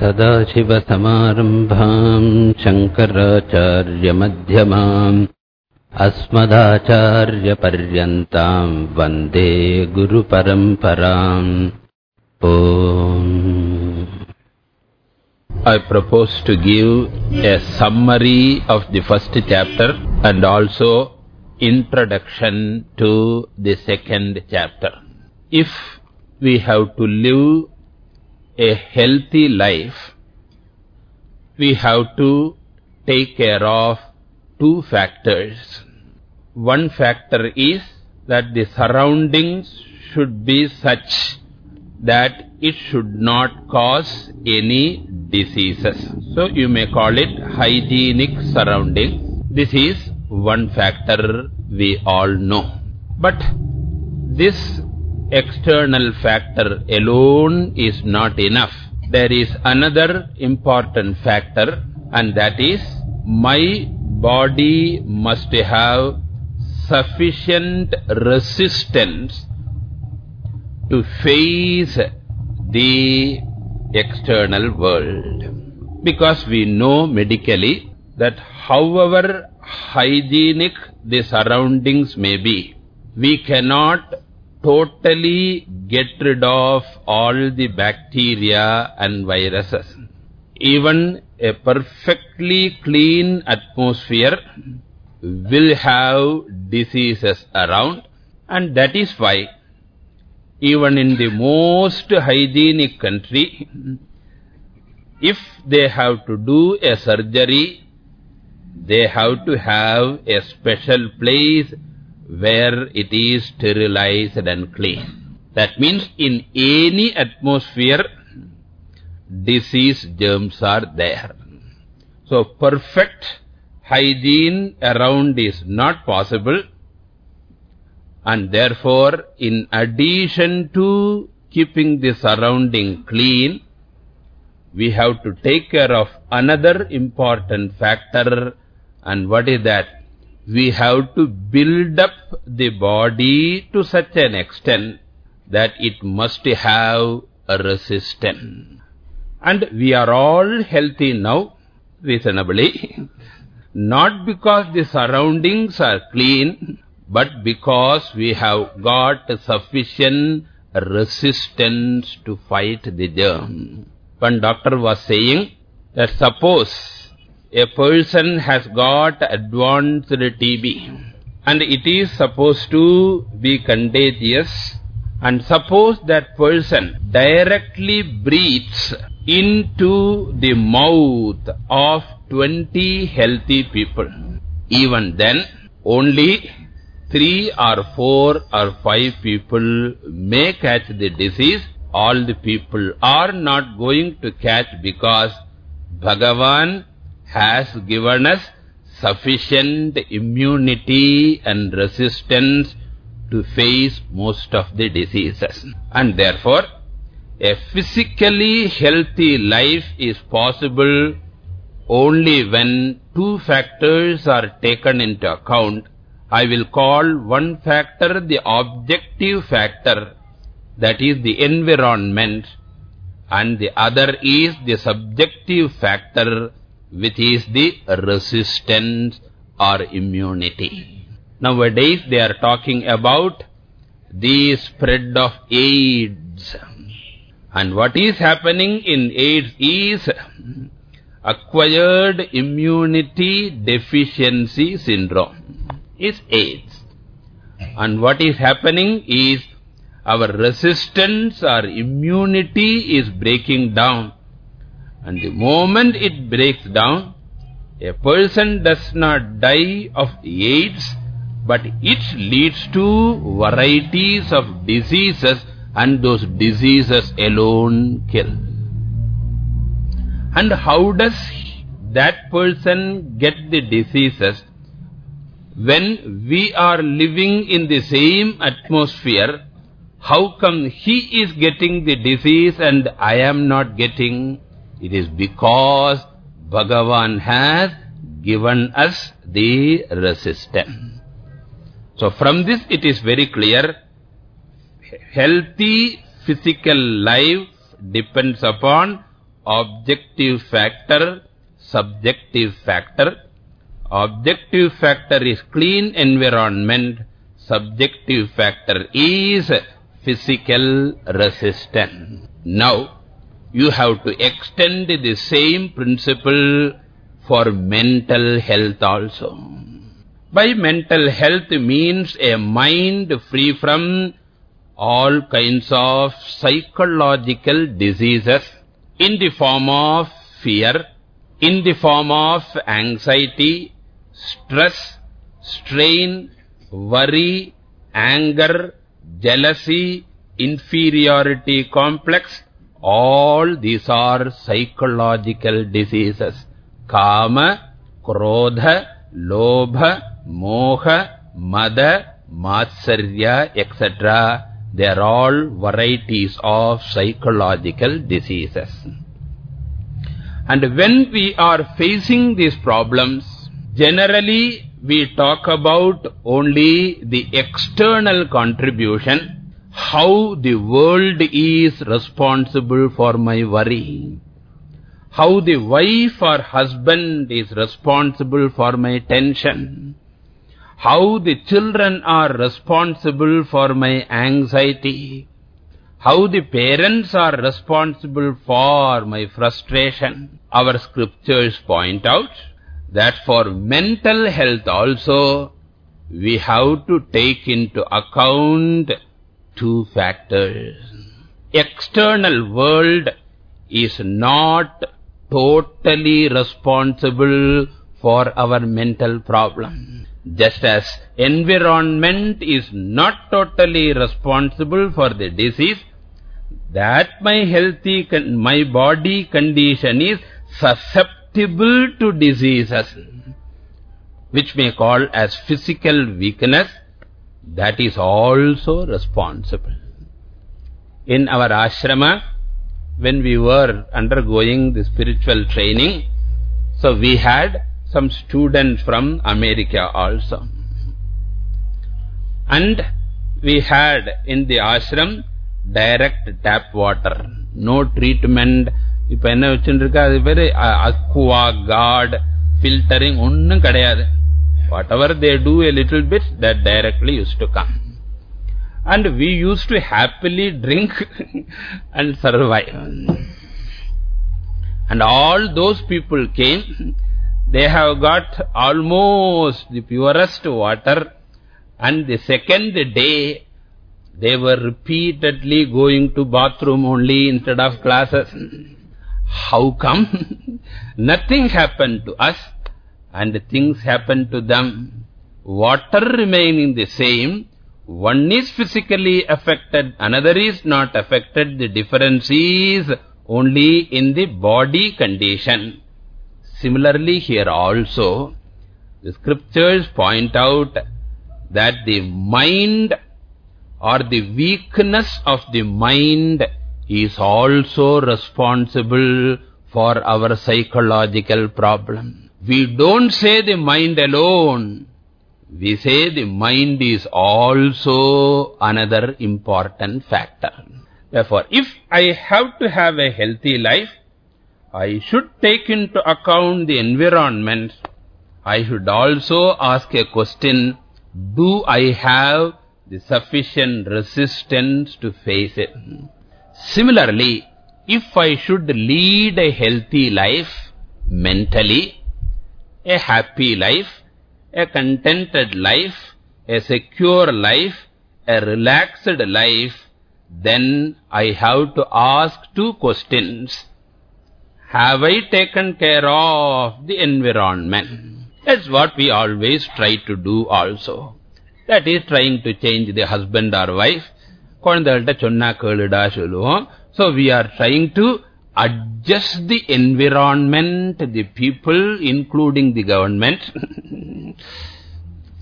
सदाशिवसमारम्भाम् शङ्कराचार्यमध्यमाम् अस्मदाचार्यपर्यन्ताम् वंदे गुरुपरम्पराम् I propose to give a summary of the first chapter and also introduction to the second chapter. If we have to live a healthy life, we have to take care of two factors. One factor is that the surroundings should be such that it should not cause any diseases. So you may call it hygienic surrounding. This is one factor we all know. But this external factor alone is not enough. There is another important factor and that is my body must have sufficient resistance to face the external world. Because we know medically that however hygienic the surroundings may be, we cannot totally get rid of all the bacteria and viruses. Even a perfectly clean atmosphere will have diseases around and that is why even in the most hygienic country, if they have to do a surgery, they have to have a special place where it is sterilized and clean. That means in any atmosphere, disease germs are there. So perfect hygiene around is not possible. And therefore, in addition to keeping the surrounding clean, we have to take care of another important factor. And what is that? We have to build up the body to such an extent that it must have a resistance. And we are all healthy now, reasonably, not because the surroundings are clean, but because we have got sufficient resistance to fight the germ. One doctor was saying that suppose a person has got advanced TB and it is supposed to be contagious and suppose that person directly breathes into the mouth of 20 healthy people. Even then, only three or four or five people may catch the disease. All the people are not going to catch because Bhagavan has given us sufficient immunity and resistance to face most of the diseases. And therefore, a physically healthy life is possible only when two factors are taken into account. I will call one factor the objective factor, that is the environment, and the other is the subjective factor, which is the resistance or immunity. Nowadays they are talking about the spread of AIDS. And what is happening in AIDS is acquired immunity deficiency syndrome is AIDS. And what is happening is our resistance or immunity is breaking down. And the moment it breaks down, a person does not die of AIDS, but it leads to varieties of diseases and those diseases alone kill. And how does that person get the diseases when we are living in the same atmosphere? How come he is getting the disease and I am not getting? It is because Bhagavan has given us the resistance. So from this it is very clear, healthy physical life depends upon objective factor, subjective factor. Objective factor is clean environment. Subjective factor is physical resistance. Now, you have to extend the same principle for mental health also. By mental health means a mind free from all kinds of psychological diseases in the form of fear, in the form of anxiety, stress, strain, worry, anger, jealousy, inferiority complex, all these are psychological diseases. Kama, Krodha, Lobha, Moha, Mada, Matsarya, etc. They are all varieties of psychological diseases. And when we are facing these problems, generally we talk about only the external contribution, how the world is responsible for my worry, how the wife or husband is responsible for my tension, how the children are responsible for my anxiety, how the parents are responsible for my frustration. Our scriptures point out that for mental health also, we have to take into account two factors. External world is not totally responsible for our mental problem. Just as environment is not totally responsible for the disease, that my healthy, my body condition is susceptible to diseases, which may call as physical weakness, that is also responsible. In our ashrama, when we were undergoing the spiritual training, so we had some students from America also. And we had in the ashram direct tap water. No treatment. If I know, aqua guard filtering whatever they do a little bit that directly used to come. And we used to happily drink and survive. And all those people came they have got almost the purest water. And the second day they were repeatedly going to bathroom only instead of classes. How come? Nothing happened to us and things happen to them. Water remaining the same, one is physically affected, another is not affected. The difference is only in the body condition. Similarly here also, the scriptures point out that the mind or the weakness of the mind is also responsible for our psychological problem. We don't say the mind alone. We say the mind is also another important factor. Therefore, if I have to have a healthy life, I should take into account the environment. I should also ask a question, do I have the sufficient resistance to face it? Similarly, if I should lead a healthy life mentally, a happy life, a contented life, a secure life, a relaxed life, then I have to ask two questions. Have I taken care of the environment? That's what we always try to do also. That is trying to change the husband or wife. So we are trying to adjust the environment the people including the government.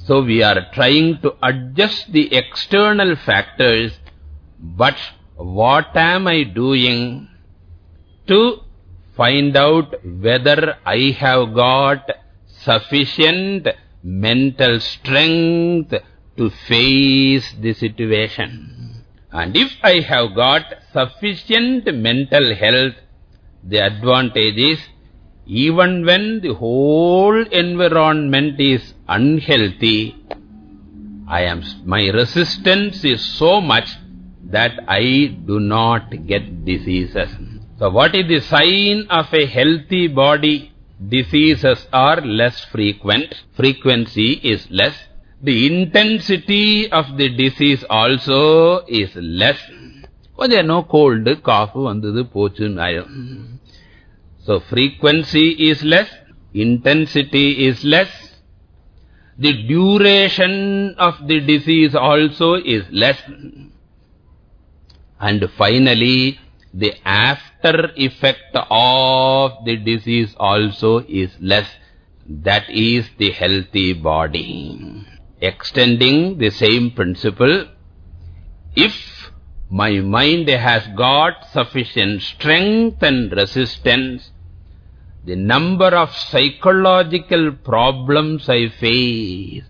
So we are trying to adjust the external factors but what am i doing to find out whether i have got sufficient mental strength to face the situation and if I have got sufficient mental health, the advantage is, even when the whole environment is unhealthy, I am, my resistance is so much that I do not get diseases. So what is the sign of a healthy body? Diseases are less frequent. Frequency is less. The intensity of the disease also is less. There no cold, cough, vandhudu, pochun, So frequency is less, intensity is less, the duration of the disease also is less. And finally, the after effect of the disease also is less. That is the healthy body. Extending the same principle, if my mind has got sufficient strength and resistance, the number of psychological problems I face,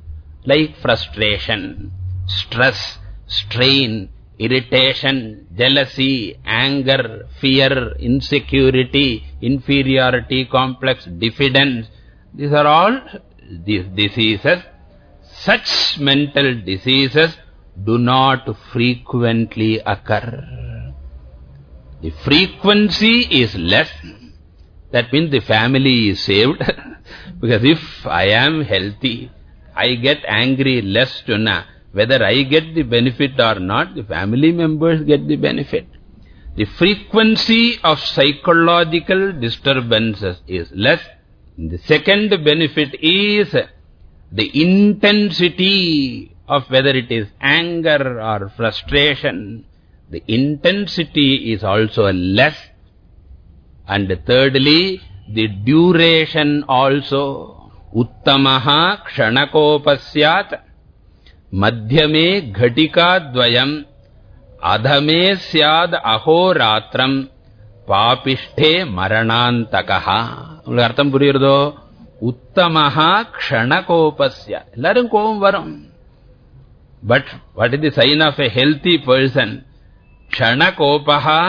like frustration, stress, strain, irritation, jealousy, anger, fear, insecurity, inferiority complex, diffidence. These are all these diseases. Such mental diseases do not frequently occur. The frequency is less. That means the family is saved. because if I am healthy, I get angry less to na. Whether I get the benefit or not, the family members get the benefit. The frequency of psychological disturbances is less. The second benefit is the intensity of whether it is anger or frustration, the intensity is also less. And thirdly, the duration also, uttamaha kshanakopasyaat, madhyame ghatikadvayam, adhame syad ahoratram, பாபிஷ்டே மரணாந்தகா உங்களுக்கு அர்த்தம் புரியுறதோ உத்தமஹா க்ஷணகோபஸ்ய எல்லாரும் கோபம் வரும் but what is the sign of a healthy person க்ஷணகோபஹா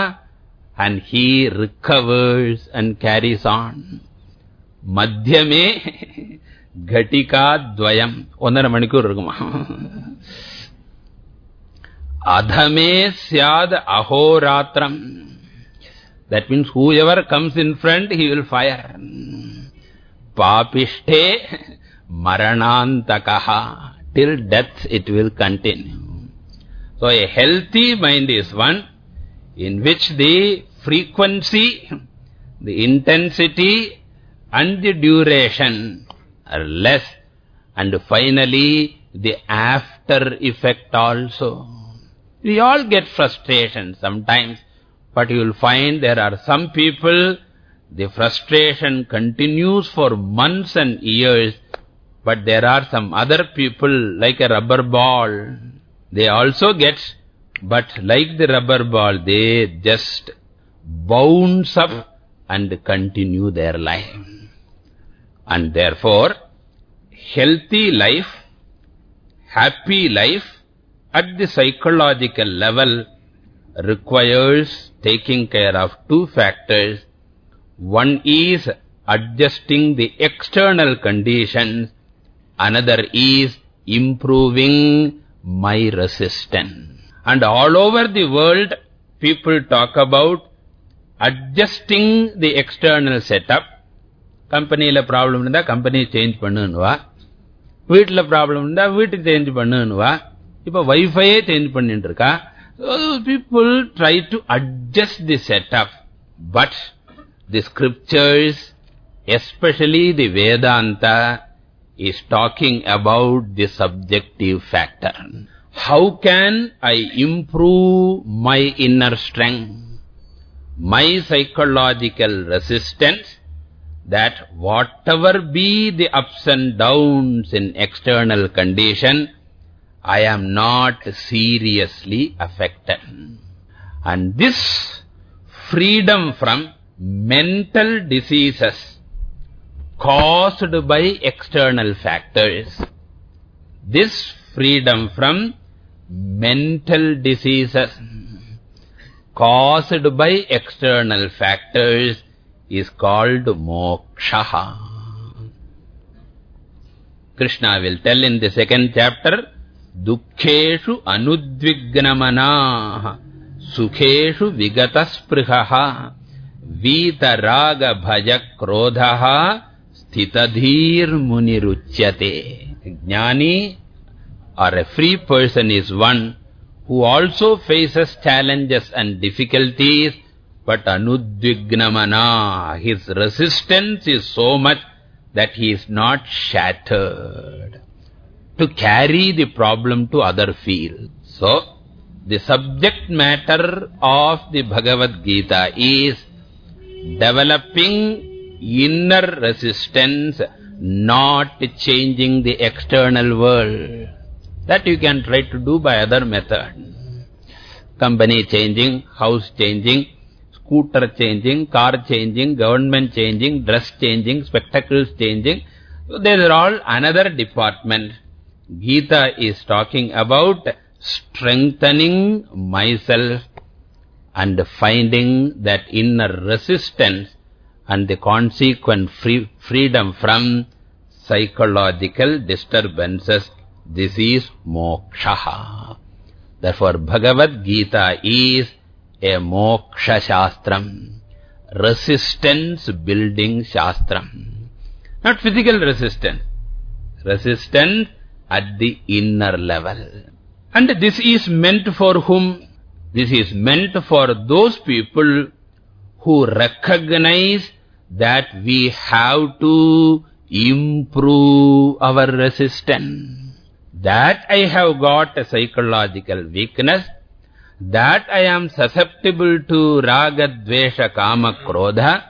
and he recovers and carries on மத்தியமே கட்டிகா துவயம் ஒன்னரை மணிக்கூர் இருக்குமா அதமே சியாத் அஹோராத்திரம் that means whoever comes in front he will fire Papishte maranantakaha till death it will continue so a healthy mind is one in which the frequency the intensity and the duration are less. And finally, the after effect also. We all get frustration sometimes, but you will find there are some people, the frustration continues for months and years, but there are some other people, like a rubber ball, they also get, but like the rubber ball, they just bounce up and continue their life. And therefore, healthy life, happy life at the psychological level requires taking care of two factors. One is adjusting the external conditions. Another is improving my resistance. And all over the world, people talk about adjusting the external setup கம்பெனியில் problem இருந்தா கம்பெனியை change பண்ணுன்னுவா வீட்டில் problem இருந்தா வீட்டு change பண்ணுன்னுவா இப்போ வைஃபையே change பண்ணிட்டு இருக்கா people try to adjust the setup but the scriptures, especially the Vedanta, is talking about the subjective factor. How can I improve my inner strength, my psychological resistance, that whatever be the ups and downs in external condition, I am not seriously affected. And this freedom from mental diseases caused by external factors, this freedom from mental diseases caused by external factors is called moksha. Krishna will tell in the second chapter, Dukkheshu anudvignamana sukheshu vigatasprihaha वीतराग भजक्रोधः स्थितधीर मुनिरुच्यते ज्ञानी और a free person is one who also faces challenges and difficulties but अनुद्विग्नमना his resistance is so much that he is not shattered to carry the problem to other field so the subject matter of the Bhagavad Gita is developing inner resistance, not changing the external world. That you can try to do by other method. Company changing, house changing, scooter changing, car changing, government changing, dress changing, spectacles changing. So these are all another department. Gita is talking about strengthening myself and finding that inner resistance and the consequent free, freedom from psychological disturbances. This is moksha. Therefore, Bhagavad Gita is a moksha shastram, resistance building shastram. Not physical resistance, resistance at the inner level. And this is meant for whom? This is meant for those people who recognize that we have to improve our resistance. That I have got a psychological weakness, that I am susceptible to raga, dvesha, kama, krodha.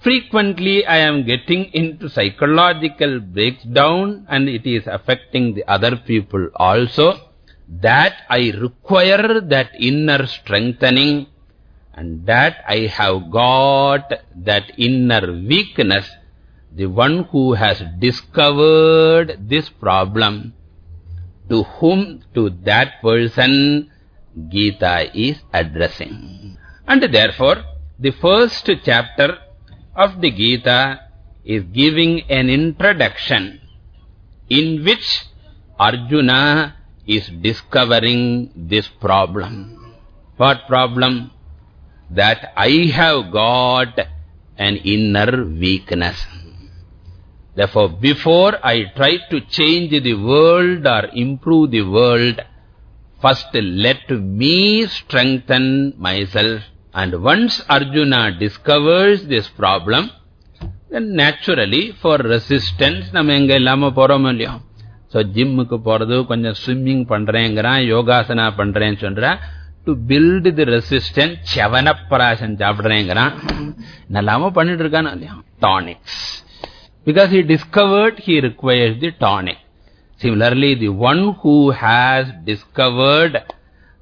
Frequently I am getting into psychological breakdown and it is affecting the other people also. That I require that inner strengthening and that I have got that inner weakness. The one who has discovered this problem, to whom, to that person, Gita is addressing. And therefore, the first chapter of the Gita is giving an introduction in which Arjuna is discovering this problem. What problem? That I have got an inner weakness. Therefore, before I try to change the world or improve the world, first let me strengthen myself. And once Arjuna discovers this problem, then naturally for resistance, nam lama illama so ஜிம்முக்கு போகிறது கொஞ்சம் swimming பண்ணுறேங்கிறான் யோகாசனா பண்ணுறேன்னு சொல்கிறான் to build the resistance செவனப்பராசன் சாப்பிட்றேங்கிறான் நல்லாம பண்ணிட்டு இருக்கான் இல்லையா tonics because he discovered he requires the tonic Similarly, the one who has discovered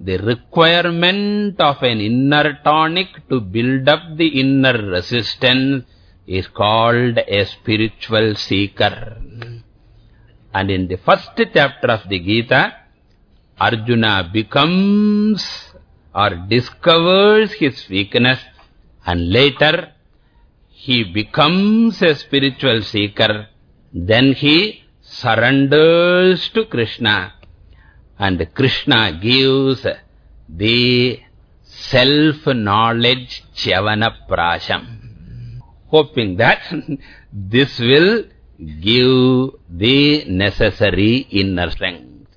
the requirement of an inner tonic to build up the inner resistance is called a spiritual seeker And in the first chapter of the Gita, Arjuna becomes or discovers his weakness and later he becomes a spiritual seeker, then he surrenders to Krishna. And Krishna gives the self-knowledge Chavana Prasham. Hoping that this will give the necessary inner strength.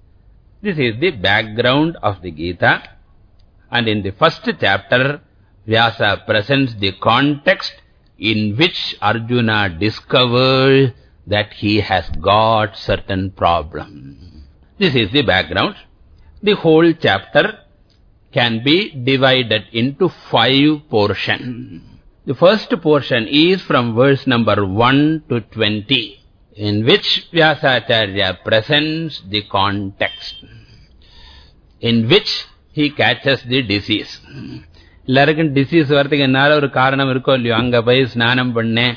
This is the background of the Gita. And in the first chapter, Vyasa presents the context in which Arjuna discovers that he has got certain problem. This is the background. The whole chapter can be divided into five portions. The first portion is from verse number 1 to 20, in which Vyasacharya presents the context, in which he catches the disease. எல்லாருக்கும் disease வரத்துக்கு என்னால் ஒரு காரணம் இருக்கோ இல்லையோ அங்கே போய் ஸ்நானம் பண்ணேன்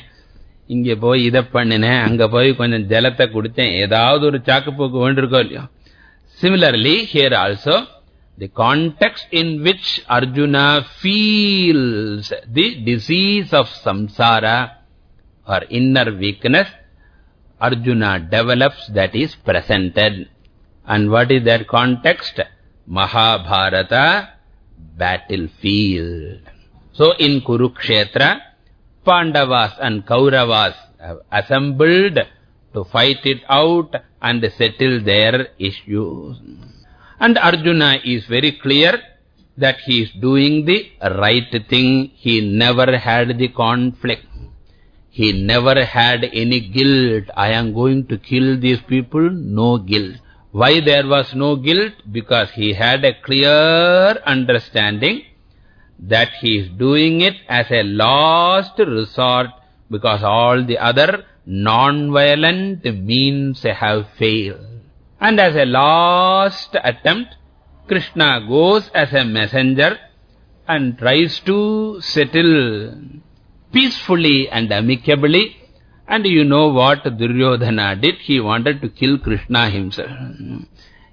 இங்கே போய் இதை பண்ணினேன் அங்கே போய் கொஞ்சம் ஜலத்தை குடித்தேன் ஏதாவது ஒரு சாக்குப்போக்கு வேண்டிருக்கோ இல்லையோ similarly here also the context in which Arjuna feels the disease of samsara or inner weakness, Arjuna develops that is presented. And what is that context? Mahabharata battlefield. So in Kurukshetra, Pandavas and Kauravas have assembled to fight it out and settle their issues. And Arjuna is very clear that he is doing the right thing. He never had the conflict. He never had any guilt. I am going to kill these people. No guilt. Why there was no guilt? Because he had a clear understanding that he is doing it as a last resort because all the other non-violent means have failed. And as a last attempt, Krishna goes as a messenger and tries to settle peacefully and amicably. And you know what Duryodhana did? He wanted to kill Krishna himself.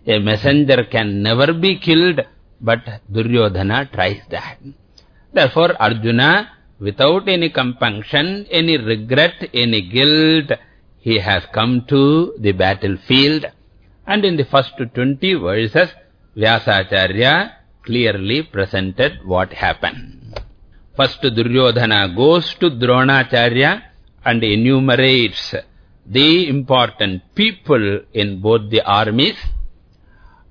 A messenger can never be killed, but Duryodhana tries that. Therefore, Arjuna without any compunction, any regret, any guilt, he has come to the battlefield. And in the first 20 verses, Vyasacharya clearly presented what happened. First, Duryodhana goes to Dronacharya and enumerates the important people in both the armies.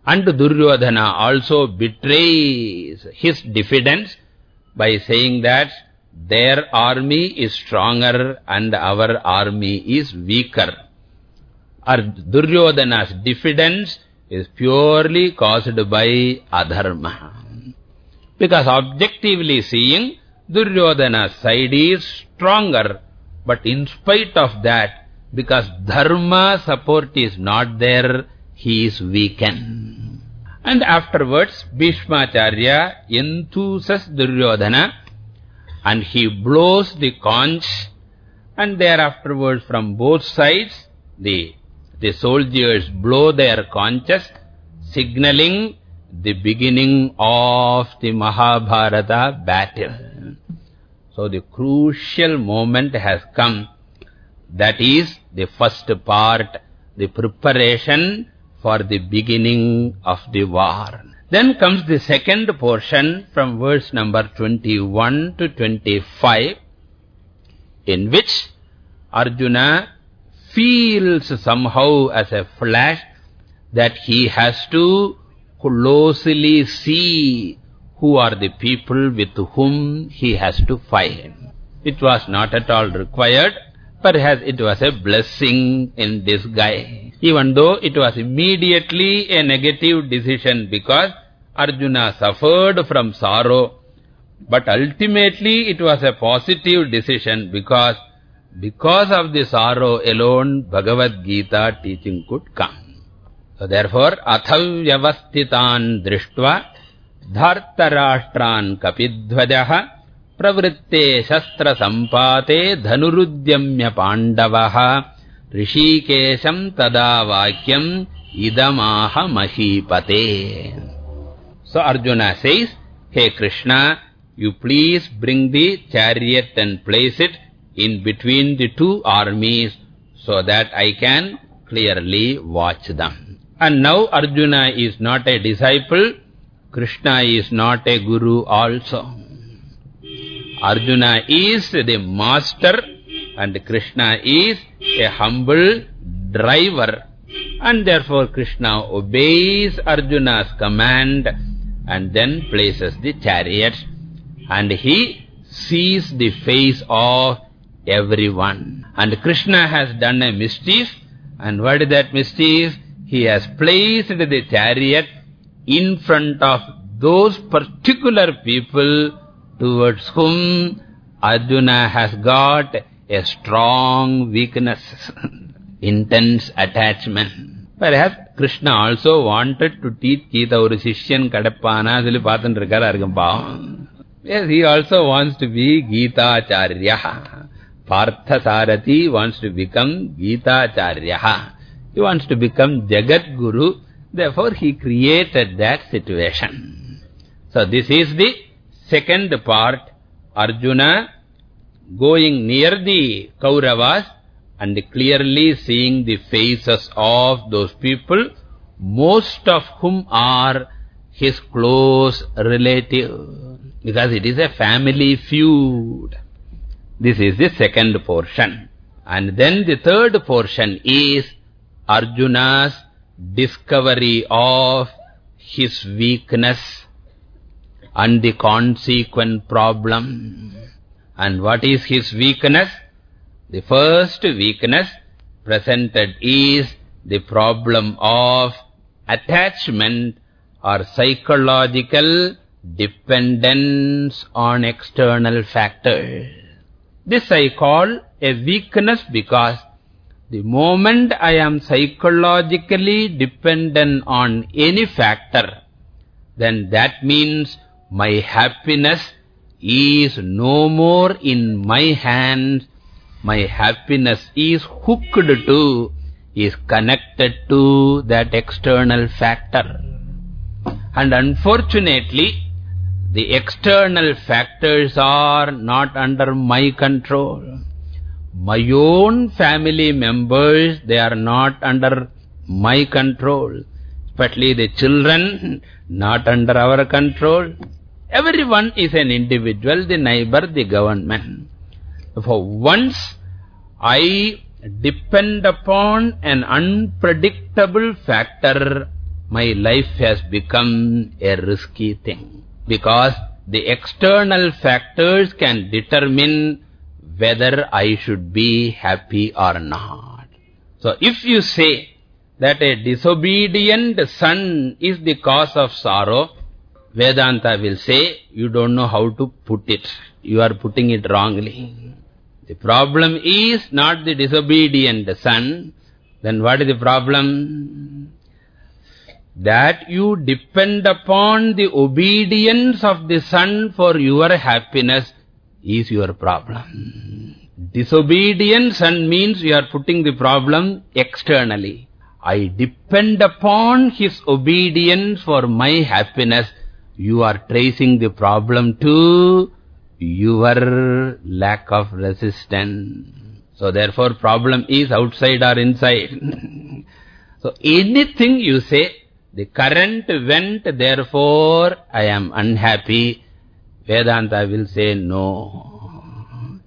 And Duryodhana also betrays his diffidence by saying that their army is stronger and our army is weaker. Our Duryodhana's diffidence is purely caused by adharma. Because objectively seeing, Duryodhana's side is stronger. But in spite of that, because dharma support is not there, he is weakened. And afterwards, Bhishmacharya enthuses Duryodhana and he blows the conch and thereafterwards from both sides the, the soldiers blow their conches signaling the beginning of the Mahabharata battle. So the crucial moment has come. That is the first part, the preparation for the beginning of the war. Then comes the second portion from verse number 21 to 25, in which Arjuna feels somehow as a flash that he has to closely see who are the people with whom he has to fight. him. It was not at all required, perhaps it was a blessing in disguise even though it was immediately a negative decision because Arjuna suffered from sorrow. But ultimately it was a positive decision because because of the sorrow alone Bhagavad Gita teaching could come. So therefore, athavyavastitan drishtva dhartarashtran kapidhvajaha pravritte shastra sampate dhanurudyamya pandavaha Hrishikesham tada vakyam idamaha mahipate. So Arjuna says, Hey Krishna, you please bring the chariot and place it in between the two armies so that I can clearly watch them. And now Arjuna is not a disciple, Krishna is not a guru also. Arjuna is the master and Krishna is a humble driver. And therefore Krishna obeys Arjuna's command and then places the chariot. And he sees the face of everyone. And Krishna has done a mischief. And what is that mischief? He has placed the chariot in front of those particular people towards whom Arjuna has got a strong weakness, intense attachment. Perhaps Krishna also wanted to teach Gita or Sishyan Kadapana Sili Patandrakkar Yes, he also wants to be Gita Acharya. Partha Sarathi wants to become Gita Acharya. He wants to become Jagat Guru. Therefore, he created that situation. So, this is the second part. Arjuna going near the Kauravas and clearly seeing the faces of those people, most of whom are his close relative. Because it is a family feud. This is the second portion. And then the third portion is Arjuna's discovery of his weakness and the consequent problem. And what is his weakness? The first weakness presented is the problem of attachment or psychological dependence on external factors. This I call a weakness because the moment I am psychologically dependent on any factor, then that means my happiness is no more in my hands. My happiness is hooked to, is connected to that external factor. And unfortunately, the external factors are not under my control. My own family members, they are not under my control. Especially the children, not under our control. Everyone is an individual, the neighbor, the government. For once I depend upon an unpredictable factor, my life has become a risky thing. Because the external factors can determine whether I should be happy or not. So if you say that a disobedient son is the cause of sorrow, Vedanta will say, you don't know how to put it. You are putting it wrongly. The problem is not the disobedient son. Then what is the problem? That you depend upon the obedience of the son for your happiness is your problem. Disobedience and means you are putting the problem externally. I depend upon his obedience for my happiness. You are tracing the problem to your lack of resistance. So therefore problem is outside or inside. so anything you say, the current went, therefore I am unhappy. Vedanta will say no.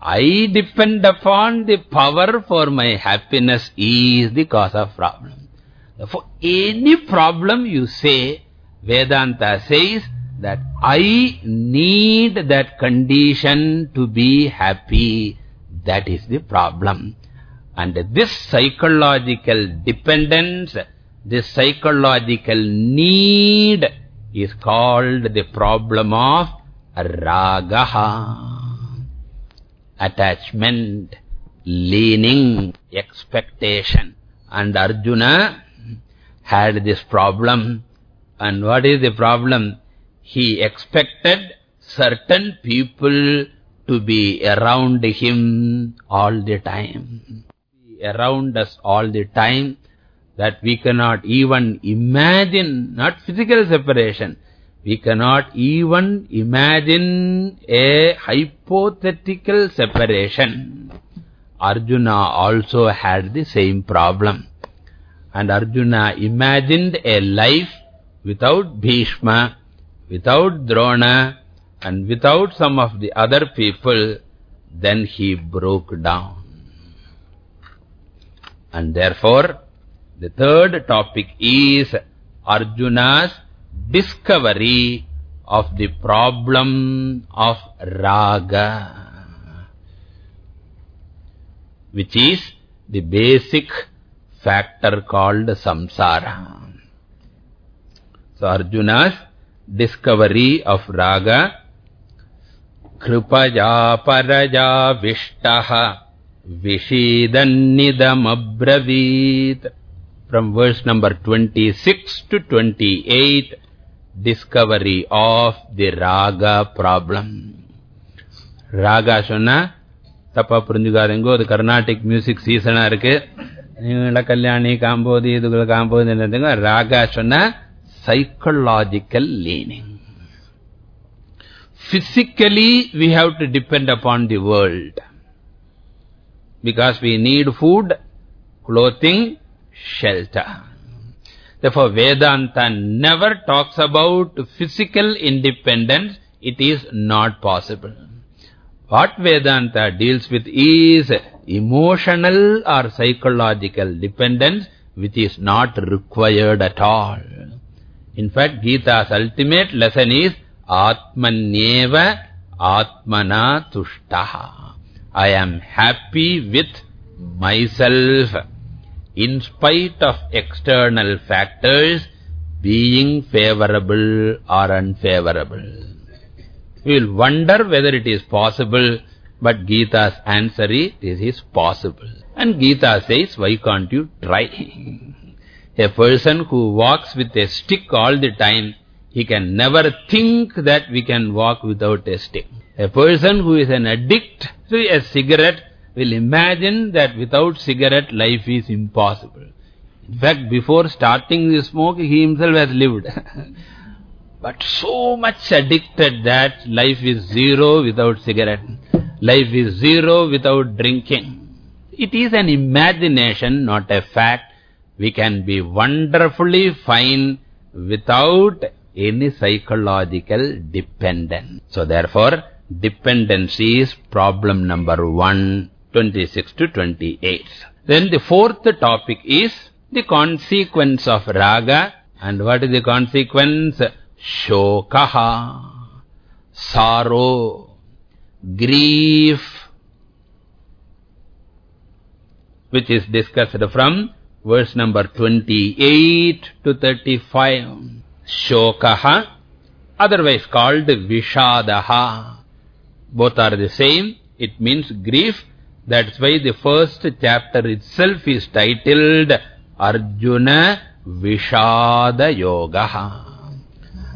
I depend upon the power for my happiness is the cause of problem. For any problem you say, Vedanta says that I need that condition to be happy. That is the problem. And this psychological dependence, this psychological need is called the problem of ragaha attachment, leaning, expectation. And Arjuna had this problem. And what is the problem? He expected certain people to be around him all the time. Around us all the time that we cannot even imagine, not physical separation, we cannot even imagine a hypothetical separation. Arjuna also had the same problem. And Arjuna imagined a life without Bhishma, without Drona, and without some of the other people, then he broke down. And therefore, the third topic is Arjuna's discovery of the problem of raga, which is the basic factor called samsara. So Arjuna's discovery of raga, kripaja paraja vishtaha vishidannidam abravit From verse number 26 to 28, discovery of the raga problem. Raga சொன்னா தப்பா புரிஞ்சுக்காதீங்க அது Carnatic music சீசனா இருக்கு நீங்கள கல்யாணி காம்போதி இதுகள் காம்போதி என்னதுங்க ராகா சொன்ன psychological leaning. Physically, we have to depend upon the world. Because we need food, clothing, shelter. Therefore, Vedanta never talks about physical independence. It is not possible. What Vedanta deals with is emotional or psychological dependence, which is not required at all. In fact, Gita's ultimate lesson is Atmanyeva Atmana Tushtaha. I am happy with myself in spite of external factors being favorable or unfavorable. We will wonder whether it is possible, but Gita's answer is, this is possible. And Gita says, why can't you try? A person who walks with a stick all the time, he can never think that we can walk without a stick. A person who is an addict to a cigarette will imagine that without cigarette life is impossible. In fact, before starting the smoke, he himself has lived. but so much addicted that life is zero without cigarette. Life is zero without drinking. It is an imagination, not a fact. We can be wonderfully fine without any psychological dependence. So therefore, dependency is problem number one, 26 to 28. Then the fourth topic is the consequence of raga. And what is the consequence? Shokaha, sorrow, grief, which is discussed from verse number 28 to 35. Shokaha, otherwise called Vishadaha. Both are the same. It means grief. That's why the first chapter itself is titled Arjuna Vishada Yogaha.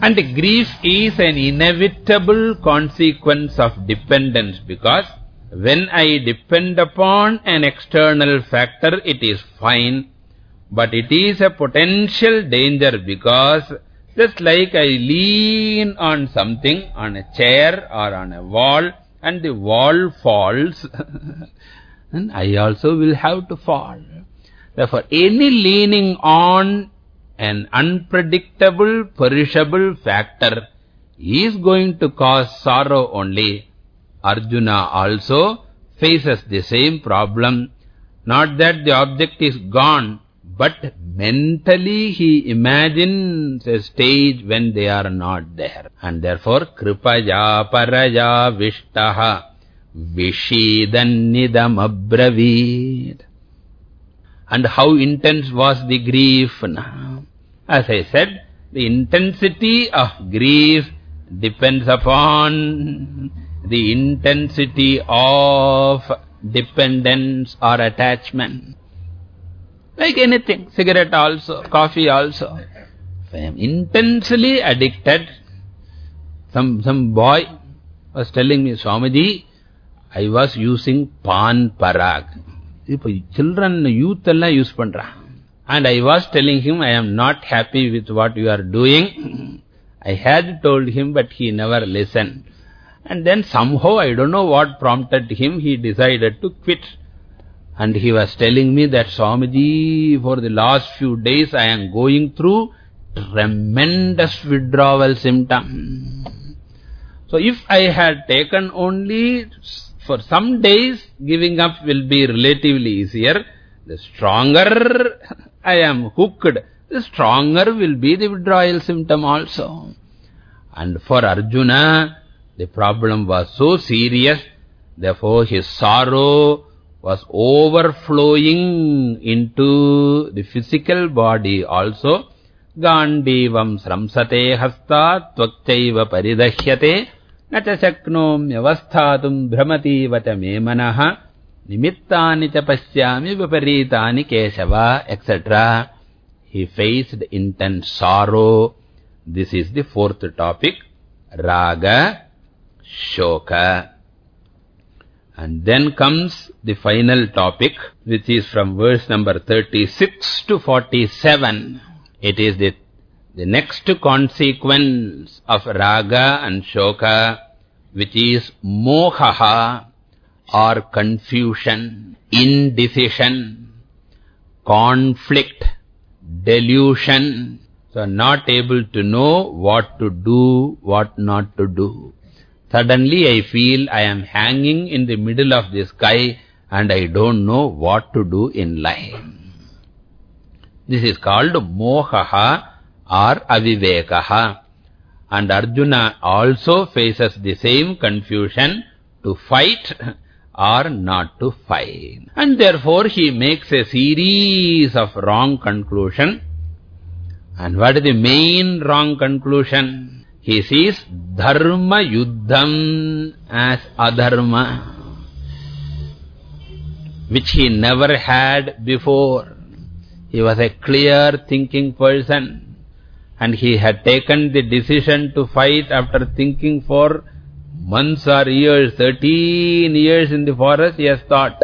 And grief is an inevitable consequence of dependence because when I depend upon an external factor, it is fine. But it is a potential danger because just like I lean on something, on a chair or on a wall, and the wall falls, then I also will have to fall. Therefore, any leaning on an unpredictable, perishable factor is going to cause sorrow only. Arjuna also faces the same problem. Not that the object is gone, but mentally he imagines a stage when they are not there. And therefore, Kripa kripaya paraya vishtaha vishidannidam abraveed. And how intense was the grief now? As I said, the intensity of grief depends upon the intensity of dependence or attachment. Like anything, cigarette also, coffee also. If I am intensely addicted, some, some boy was telling me, Swamiji, I was using pan parag. Children, youth எல்லாம் use பண்றான். And I was telling him, I am not happy with what you are doing. I had told him, but he never listened. And then somehow, I don't know what prompted him, he decided to quit. And he was telling me that, Swamiji, for the last few days, I am going through tremendous withdrawal symptom. So if I had taken only for some days, giving up will be relatively easier. The stronger I am hooked, the stronger will be the withdrawal symptom also. And for Arjuna, the problem was so serious, therefore his sorrow was overflowing into the physical body also. Gandivam sramsate hasta tvakchaiva paridahyate na cha shaknomyavasthatum bhramativa cha me manaha nimittani cha pasyami viparitani keshava etc. He faced intense sorrow. This is the fourth topic. Raga, Shoka. And then comes the final topic, which is from verse number 36 to 47. It is the, the next consequence of raga and shoka, which is mohaha, or confusion, indecision, conflict, delusion. So, not able to know what to do, what not to do. Suddenly I feel I am hanging in the middle of the sky and I don't know what to do in life. This is called mohaha or avivekaha. And Arjuna also faces the same confusion to fight or not to fight. And therefore he makes a series of wrong conclusion. And what is the main wrong conclusion? He sees dharma yuddham as adharma, which he never had before. He was a clear thinking person and he had taken the decision to fight after thinking for months or years, 13 years in the forest he has thought.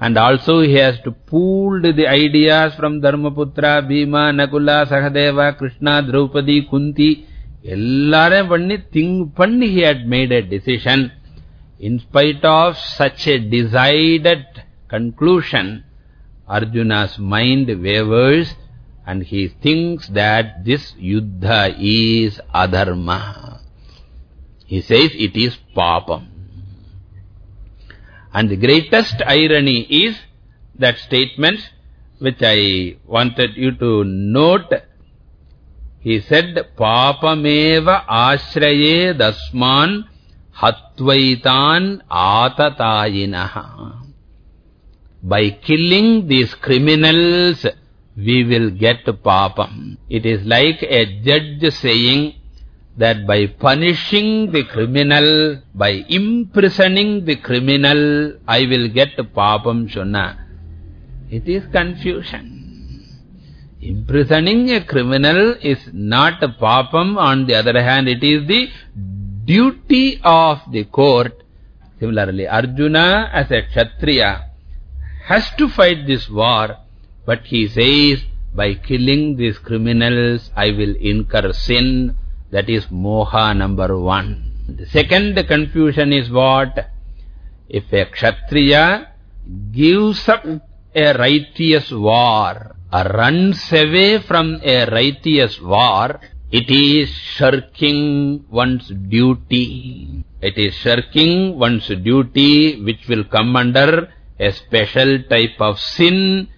And also he has to pool the ideas from Dharmaputra, Bhima, Nakula, Sahadeva, Krishna, Draupadi, Kunti, எல்லாரையும் பண்ணி think பண்ணி he had made a decision in spite of such a decided conclusion Arjuna's mind wavers and he thinks that this yuddha is adharma. He says it is papam. And the greatest irony is that statement which I wanted you to note. He said, Papameva ashraye dasman hatvaitan atatayinaha. By killing these criminals, we will get papam. It is like a judge saying that by punishing the criminal, by imprisoning the criminal, I will get papam shunna. It is confusion. Imprisoning a criminal is not a papam. On the other hand, it is the duty of the court. Similarly, Arjuna as a Kshatriya has to fight this war. But he says, by killing these criminals, I will incur sin. That is moha number one. The second confusion is what? If a Kshatriya gives up a righteous war, or runs away from a righteous war, it is shirking one's duty. It is shirking one's duty which will come under a special type of sin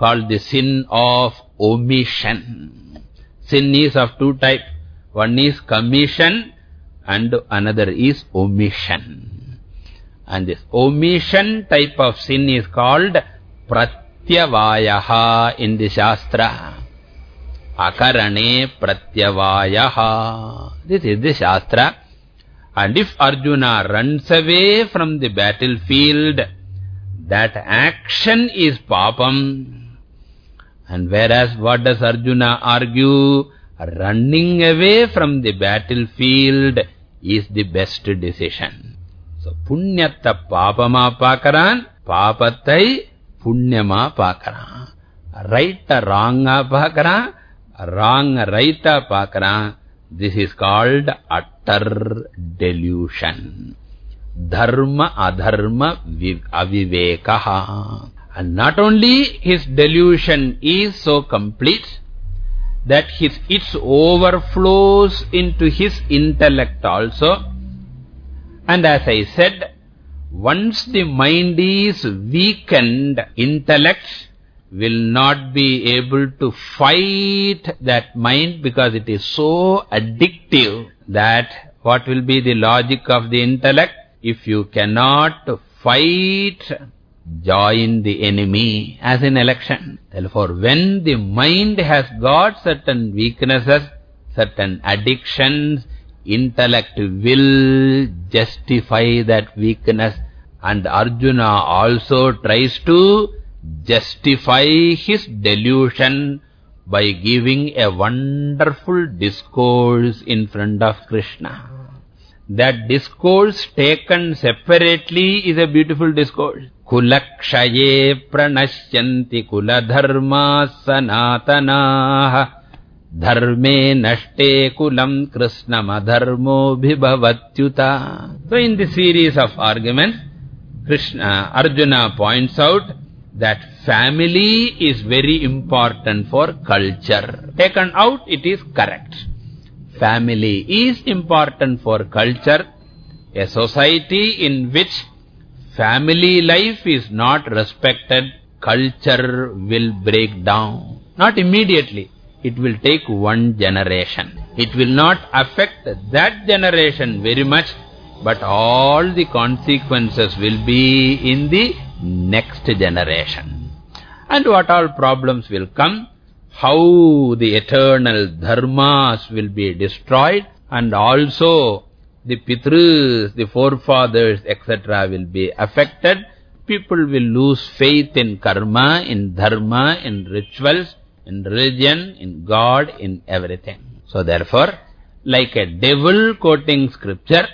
called the sin of omission. Sin is of two types. One is commission and another is omission. And this omission type of sin is called prat pratyavayaha in the Shastra. Akarane pratyavayaha. This is the Shastra. And if Arjuna runs away from the battlefield, that action is papam. And whereas what does Arjuna argue? Running away from the battlefield is the best decision. So, punyatta papama pakaran, papatai punyama pakaran. Right wronga pakaran, wrong righta pakaran. This is called utter delusion. Dharma adharma avivekaha and not only his delusion is so complete that his it overflows into his intellect also and as i said once the mind is weakened, intellect will not be able to fight that mind because it is so addictive that what will be the logic of the intellect? If you cannot fight, join the enemy as in election. Therefore, when the mind has got certain weaknesses, certain addictions, intellect will justify that weakness and Arjuna also tries to justify his delusion by giving a wonderful discourse in front of Krishna. That discourse taken separately is a beautiful discourse. Pranashyanti kuladharma sanatanaha dharme nashte kulam krisnamadharmo bhibhavatyuta. So in this series of arguments, Krishna, Arjuna points out that family is very important for culture. Taken out, it is correct. Family is important for culture. A society in which family life is not respected, culture will break down. Not immediately. It will take one generation. It will not affect that generation very much, but all the consequences will be in the next generation. And what all problems will come, how the eternal dharmas will be destroyed, and also the pitrus, the forefathers, etc. will be affected. People will lose faith in karma, in dharma, in rituals, in religion, in God, in everything. So therefore, like a devil quoting scripture,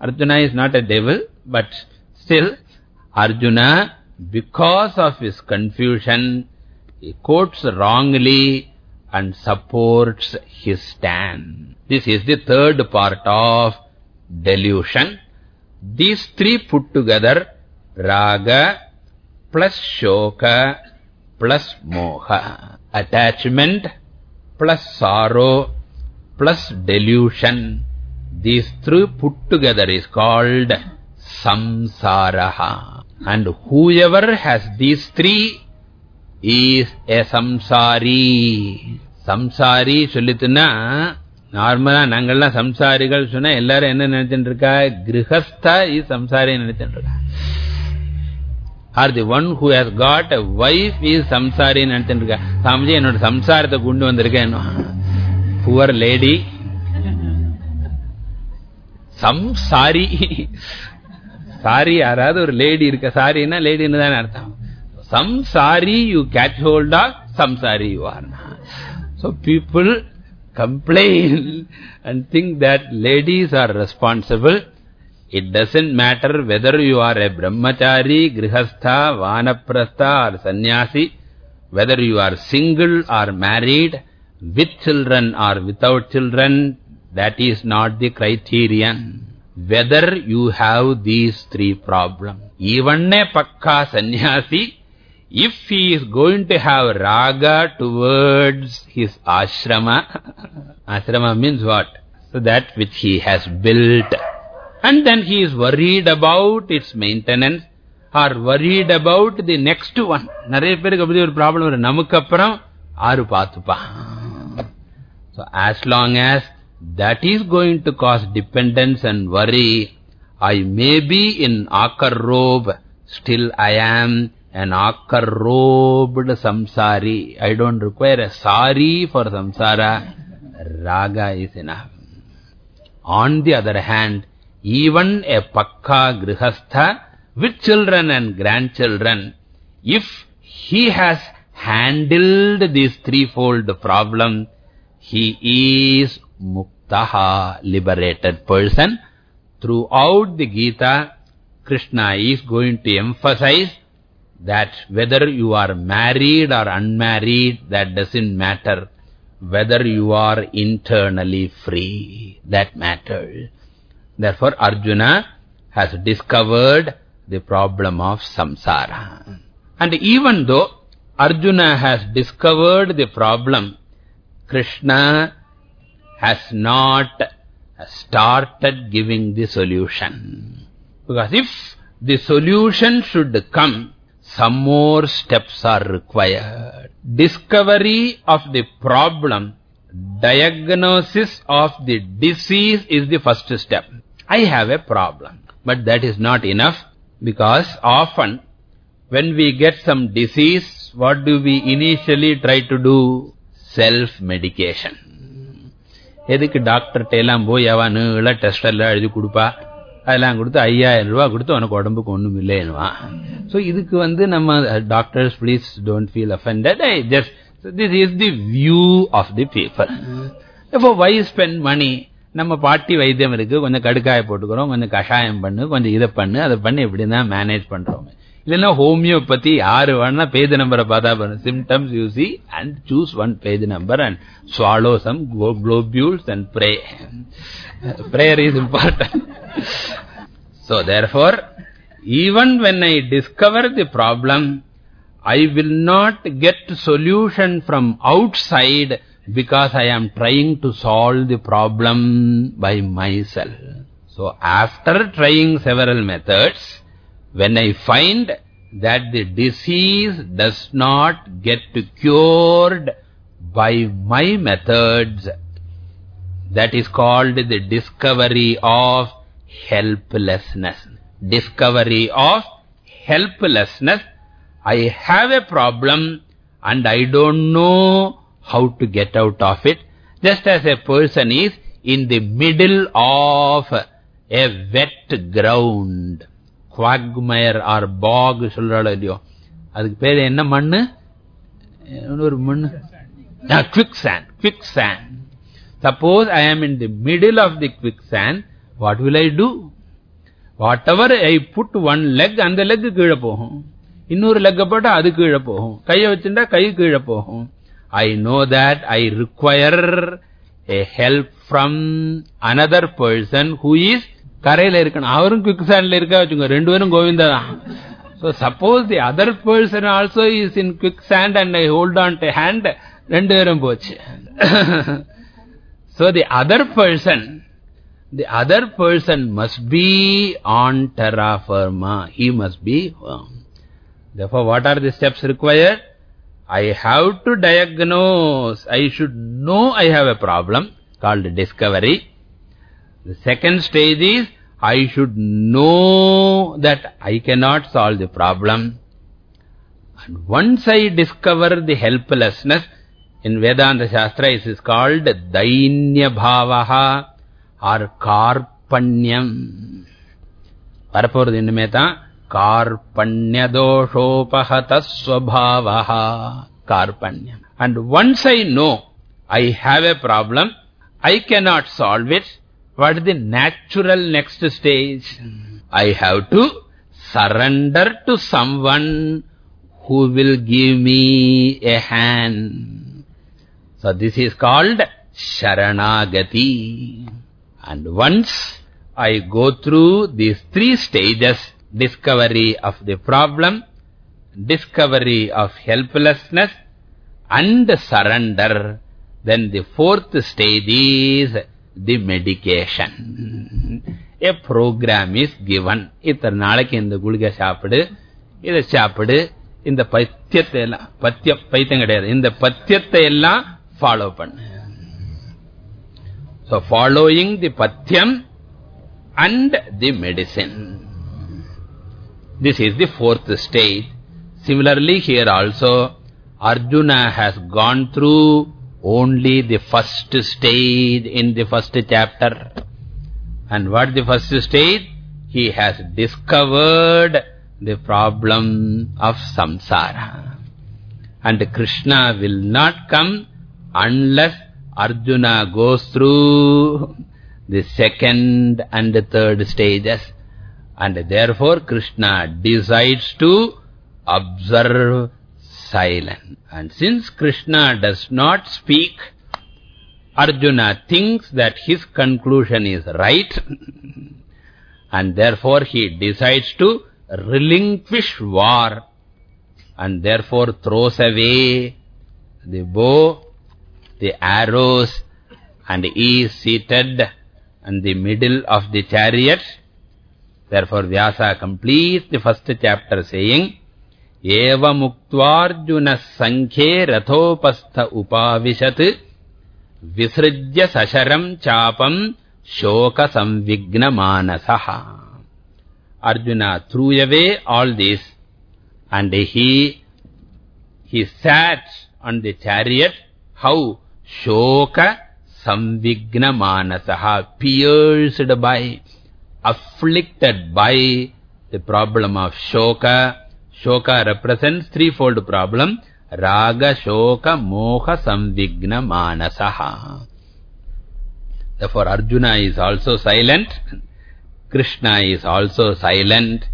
Arjuna is not a devil, but still Arjuna, because of his confusion, he quotes wrongly and supports his stand. This is the third part of delusion. These three put together, raga plus shoka plus moha. Attachment plus sorrow plus delusion. These three put together is called samsaraha. And whoever has these three is a samsari. சம்சாரி சொல்லித்துன்னா நார்மலா நாங்கள்லாம் சம்சாரிகள் சொன்னா எல்லாரும் என்ன நினைச்சிட்டு இருக்கா? கிரகஸ்தா is சம்சாரி நினைச்சிட்டு இருக்கா. Or the one who has got a wife is சம்சாரி நினைச்சிட்டு இருக்கா. சாமிஜி என்னோட சம்சாரத்தை கொண்டு வந்திருக்கேன். புவர் லேடி சம்சாரி. சாரி யாராவது ஒரு லேடி இருக்க? சாரின்னா லேடின்னு தானே அர்த்தம். சம்சாரி யூ கேட்ச் ஹோல்ட் ஆஃப் சம்சாரி you are so people complain and think that ladies are responsible. It doesn't matter whether you are a brahmachari grihastha vanaprastha or sannyasi whether you are single or married with children or without children that is not the criterion. Whether you have these three problems. Even a pakka sannyasi if he is going to have raga towards his ashrama, ashrama means what? So that which he has built. And then he is worried about its maintenance or worried about the next one. நிறைய பேருக்கு அப்படி ஒரு problem வரும் நமக்கு அப்புறம் ஆறு பார்த்துப்பா So as long as that is going to cause dependence and worry, I may be in akar robe, still I am an akar-robed samsari. I don't require a sari for samsara. Raga is enough. On the other hand, even a pakka grihastha with children and grandchildren, if he has handled this threefold problem, he is muktaha, liberated person. Throughout the Gita, Krishna is going to emphasize that whether you are married or unmarried, that doesn't matter. Whether you are internally free, that matters. Therefore, Arjuna has discovered the problem of samsara. And even though Arjuna has discovered the problem, Krishna has not started giving the solution. Because if the solution should come, some more steps are required. Discovery of the problem, diagnosis of the disease is the first step. I have a problem. But that is not enough because often when we get some disease, what do we initially try to do? Self-medication. எதுக்கு டாக்டர்கிட்ட எல்லாம் போய் அவ நீள test எல்லாம் எழுதி கொடுப்பா அதெல்லாம் கொடுத்து ஐயாயிரம் ரூபாய் கொடுத்து உனக்கு உடம்புக்கு ஒண்ணும் இல்லைன்னுவான். சோ இதுக்கு வந்து நம்ம doctors please don't feel offended I just this is the view of the people இப்போ வை ஸ்பெண்ட் மணி நம்ம பாட்டி வைத்தியம் இருக்கு கொஞ்சம் கடுக்காய போட்டுக்கிறோம் கொஞ்சம் கஷாயம் பண்ணு கொஞ்சம் இதை பண்ணு அதை பண்ணி இப்படி தான் மேனேஜ் பண்றோம். இல்லைன்னா ஹோமியோபதி யாரு வேணா பேஜ் நம்பரை பார்த்தா பாருங்க symptoms you see and choose one page number and swallow some glo- globules and pray prayer is important so therefore even when i discover the problem i will not get solution from outside because i am trying to solve the problem by myself so after trying several methods when I find that the disease does not get cured by my methods, that is called the discovery of helplessness. Discovery of helplessness. I have a problem and I don't know how to get out of it. Just as a person is in the middle of a wet ground. Quagmire or bog சொல்றாள் இல்லையோ அதுக்கு பேர் என்ன மண்ணு ஒரு மண்ணு quicksand quicksand suppose I am in the middle of the quicksand, what will I do? Whatever I put one leg, அந்த leg கீழே போகும் இன்னொரு leg போட்டா அது கீழே போகும் கையை வச்சிருந்தா கை கீழே போகும் I know that I require a help from another person who is கரையில இருக்கணும் அவரும் குவிக் சாண்ட்ல இருக்கா வச்சுங்க ரெண்டு பேரும் கோவிந்தா தான் so suppose the other person also is in quicksand and I hold on to hand ரெண்டு பேரும் போச்சு so the other person the other person must be on terra firma he must be firm therefore what are the steps required I have to diagnose I should know I have a problem called discovery the second stage is I should know that I cannot solve the problem. And once I discover the helplessness, in Vedanta Shastra it is called Dainya Bhavaha or Karpanyam. Varapurudhi Nimeta, Karpanyadoshopahatas Swabhavaha Karpanyam. And once I know I have a problem, I cannot solve it, what is the natural next stage? Hmm. I have to surrender to someone who will give me a hand. So this is called sharanagati. And once I go through these three stages discovery of the problem discovery of helplessness and surrender then the fourth stage is the medication a program is given இத்தனை நாளைக்கு இந்த குளிகை சாப்பிடு இதை சாப்பிடு இந்த பத்தியத்தை எல்லாம் பத்தியம் பைத்தியம் கிடையாது இந்த பத்தியத்தை எல்லாம் ஃபாலோ பண்ணு so following the patyam and the medicine this is the fourth stage similarly here also arjuna has gone through only the first stage in the first chapter. And what the first stage? He has discovered the problem of samsara. And krishna will not come unless arjuna goes through the second and the third stages. And therefore krishna decides to observe silence and since krishna does not speak arjuna thinks that his conclusion is right and therefore he decides to relinquish war and therefore throws away the bow the arrows and is seated in the middle of the chariot. Therefore vyasa completes the first chapter saying eva muktvarjuna sankhe rathopastha upavishat visrijya sasharam chapam shoka samvigna manasaha arjuna threw away all this and he he sat on the chariot. How? shoka samvigna manasaha pierced by afflicted by the problem of shoka shoka represents threefold problem raga shoka moha samvigna manasaha Therefore, Arjuna is also silent. Krishna is also silent.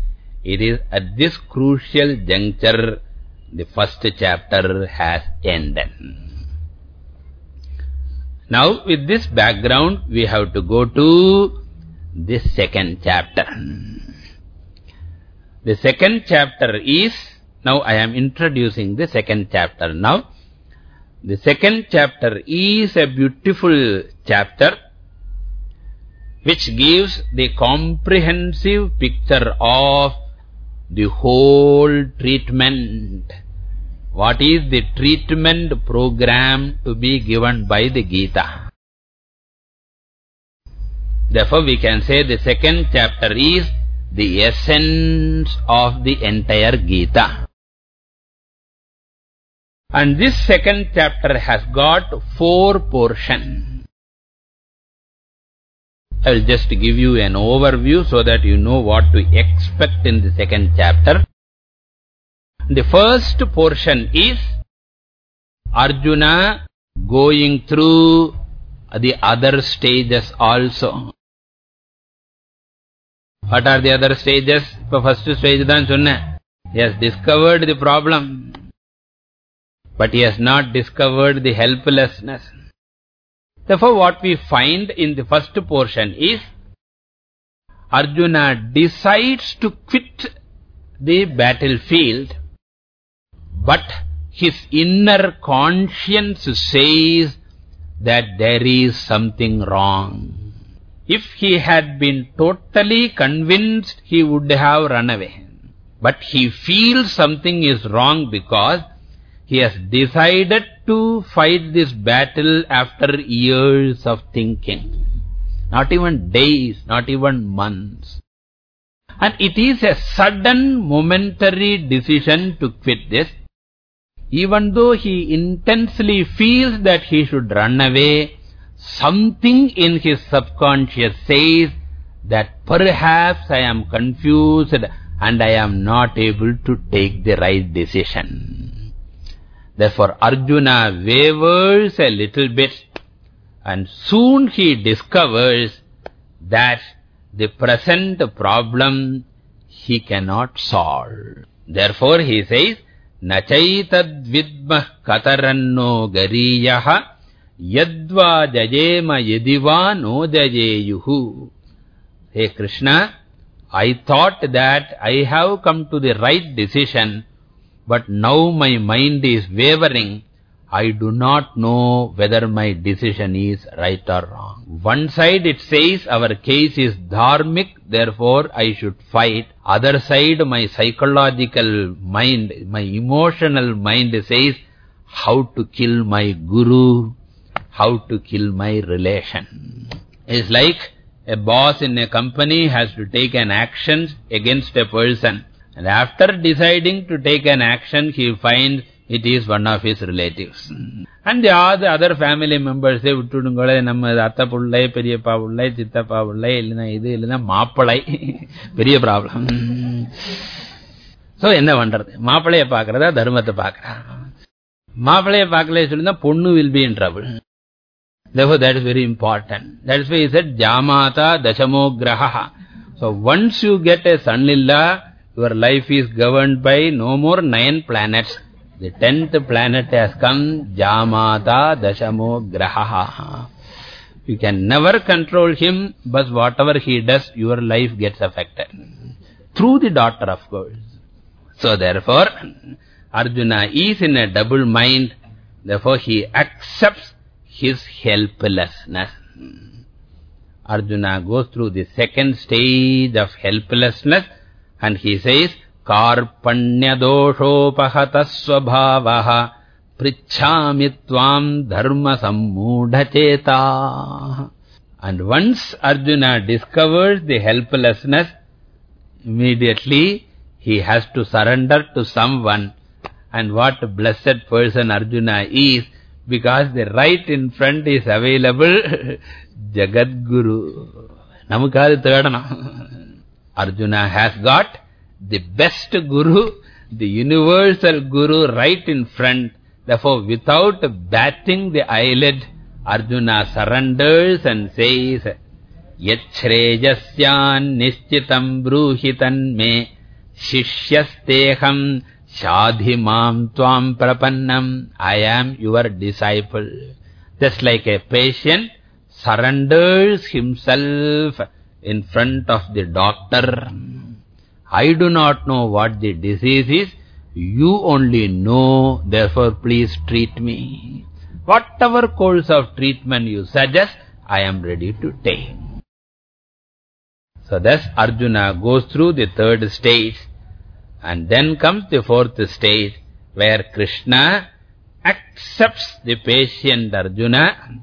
It is at this crucial juncture the first chapter has ended. Now, with this background, we have to go to the second chapter. The second chapter is, now I am introducing the second chapter now. The second chapter is a beautiful chapter which gives the comprehensive picture of the whole treatment. What is the treatment program to be given by the Gita? Therefore, we can say the second chapter is the essence of the entire Gita. And this second chapter has got four portions. I will just give you an overview so that you know what to expect in the second chapter. The first portion is Arjuna going through the other stages also. What are the other stages? The first stage dhan sunna. He has discovered the problem. But he has not discovered the helplessness. Therefore, what we find in the first portion is Arjuna decides to quit the battlefield, but his inner conscience says that there is something wrong. If he had been totally convinced, he would have run away. But he feels something is wrong because he has decided to fight this battle after years of thinking. Not even days, not even months. And it is a sudden, momentary decision to quit this. Even though he intensely feels that he should run away, something in his subconscious says that perhaps I am confused and I am not able to take the right decision. Therefore, Arjuna wavers a little bit and soon he discovers that the present problem he cannot solve. Therefore, he says, Nachaitadvidmah kataranno gariyaha Yadva jajema yadiva no jayeyuhu. Hey Krishna, I thought that I have come to the right decision, but now my mind is wavering. I do not know whether my decision is right or wrong. One side it says our case is dharmic, therefore I should fight. Other side my psychological mind, my emotional mind says how to kill my guru, how to kill my relation. It's like a boss in a company has to take an action against a person. And after deciding to take an action, he finds it is one of his relatives. And the other, other family members say, விட்டுடுங்களே நம்ம அத்தை புள்ளை பெரியப்பா புள்ளை சித்தப்பா புள்ளை இல்லைனா இது இல்லைனா மாப்பிளை பெரிய ப்ராப்ளம் சோ என்ன பண்றது மாப்பிளைய பாக்குறதா தர்மத்தை பாக்குறா மாப்பிளைய பார்க்கல சொல்லிருந்தா பொண்ணு will be in trouble Therefore, that is very important. That is why he said, Jamata Dashamograha. So, once you get a son-in-law, your life is governed by no more nine planets. The tenth planet has come, Jamata Dashamograha. You can never control him, but whatever he does, your life gets affected. Through the daughter, of course. So, therefore, Arjuna is in a double mind. Therefore, he accepts his helplessness. Arjuna goes through the second stage of helplessness and he says, Karpanya doshopahata svabhavaha prichhami tvam dharma sammudhacheta. And once Arjuna discovers the helplessness, immediately he has to surrender to someone. And what blessed person Arjuna is, because the right in front is available, Jagat Guru. Namakadu thadana. Arjuna has got the best Guru, the universal Guru right in front. Therefore, without batting the eyelid, Arjuna surrenders and says, Yachrejasyan nishchitam bruhitan me shishyasteham shadhimam tvam prapannam. I am your disciple. Just like a patient surrenders himself in front of the doctor. I do not know what the disease is. You only know, therefore please treat me. Whatever course of treatment you suggest, I am ready to take. So thus Arjuna goes through the third stage and then comes the fourth stage where Krishna accepts the patient Arjuna,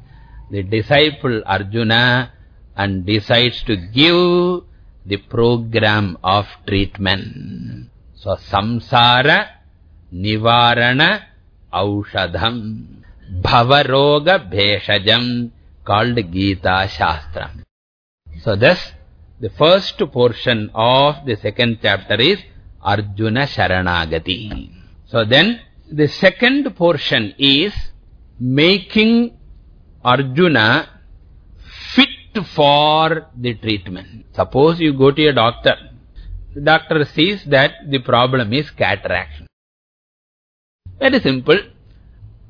the disciple Arjuna and decides to give the program of treatment. So, samsara nivarana aushadham bhavaroga bheshajam called Gita Shastram. So, thus, the first portion of the second chapter is Arjuna Sharanagati. So, then, the second portion is making Arjuna fit for the treatment. Suppose you go to a doctor the doctor sees that the problem is cataract. Very simple.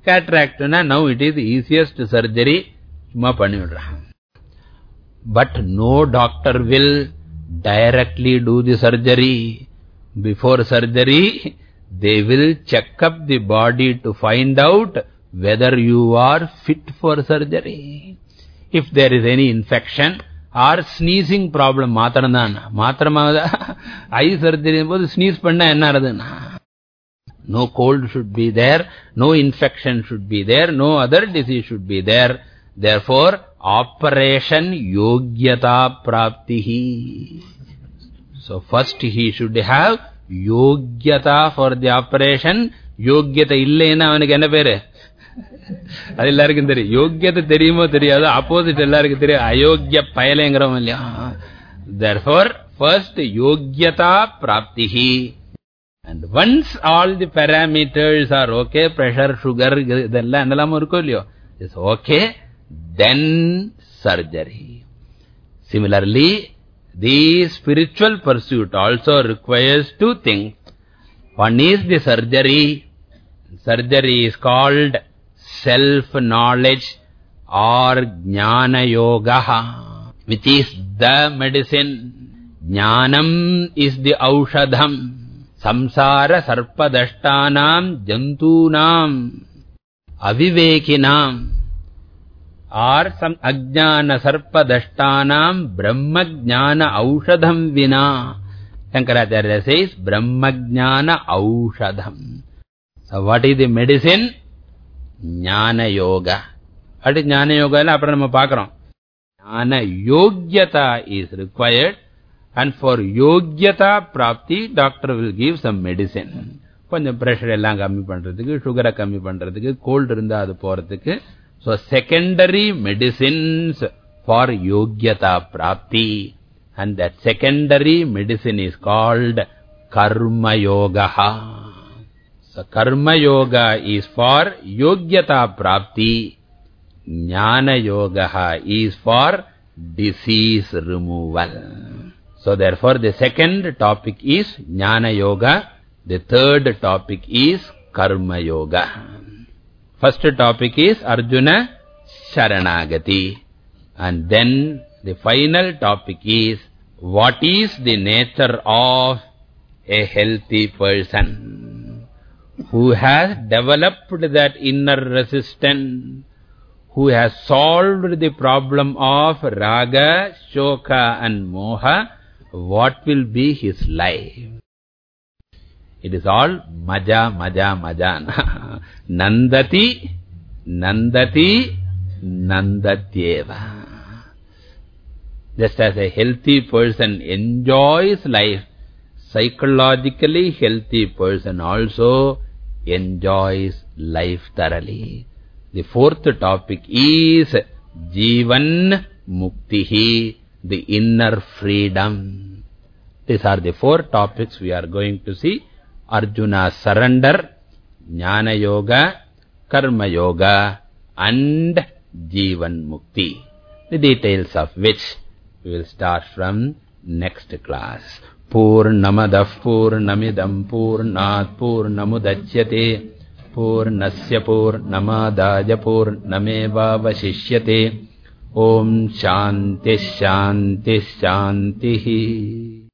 Cataract, now it is the easiest surgery. But no doctor will directly do the surgery. before surgery, they will check up the body to find out whether you are fit for surgery. If there is any infection or sneezing problem, matranana, matramada, eye surgery, bodu sneeze panna enna No cold should be there, no infection should be there, no other disease should be there. Therefore, operation yogyata praptihi. So first he should have yogyata for the operation. Yogyata இல்லைன்னா அவனுக்கு என்ன பேரு அது எல்லாருக்கும் தெரியும் யோக்கியத்தை தெரியுமோ தெரியாதோ opposite எல்லாருக்கும் தெரியும் அயோக்கிய பயலேங்கிறோம் இல்லையா therefore first yogyata praptihi and once all the parameters are okay pressure sugar இதெல்லாம் என்னெல்லாம் இருக்கும் இல்லையோ is okay then surgery similarly the spiritual pursuit also requires two things one is the surgery surgery is called self-knowledge or jnana yoga, which is the medicine. Jnanam is the aushadham. Samsara sarpadashtanam jantunam avivekinam are some ajnana sarpa dashtanam brahma jnana aushadham vina. Shankaracharya says brahma jnana aushadham. So what is the medicine? Jnana yoga. What is jnana yoga? Apna nama Jnana yogyata is required. And for yogyata prapti, doctor will give some medicine. கொஞ்சம் pressure எல்லாம் கம்மி பண்ணுறதுக்கு சுகரை கம்மி பண்ணுறதுக்கு gold இருந்தால் அது போகிறதுக்கு So, secondary medicines for yogyata prapti and that secondary medicine is called karma yoga. So, karma yoga is for yogyata prapti, jnana yoga is for disease removal. So, therefore, the second topic is jnana yoga, the third topic is karma yoga. First topic is Arjuna Sharanagati. And then the final topic is what is the nature of a healthy person who has developed that inner resistance, who has solved the problem of raga, shoka and moha, what will be his life? It is all maja, maja, maja. nandati, nandati, nandatyeva. Just as a healthy person enjoys life, psychologically healthy person also enjoys life thoroughly. The fourth topic is Jivan Muktihi, the inner freedom. These are the four topics we are going to see. Arjuna surrender, Jnana Yoga, details of which we will start from next class. Purnamadah Purnamidam Purnat Purnamudachyate Purnasya Purnamadaya Purnameva Vashishyate Om Shanti Shanti Shantihi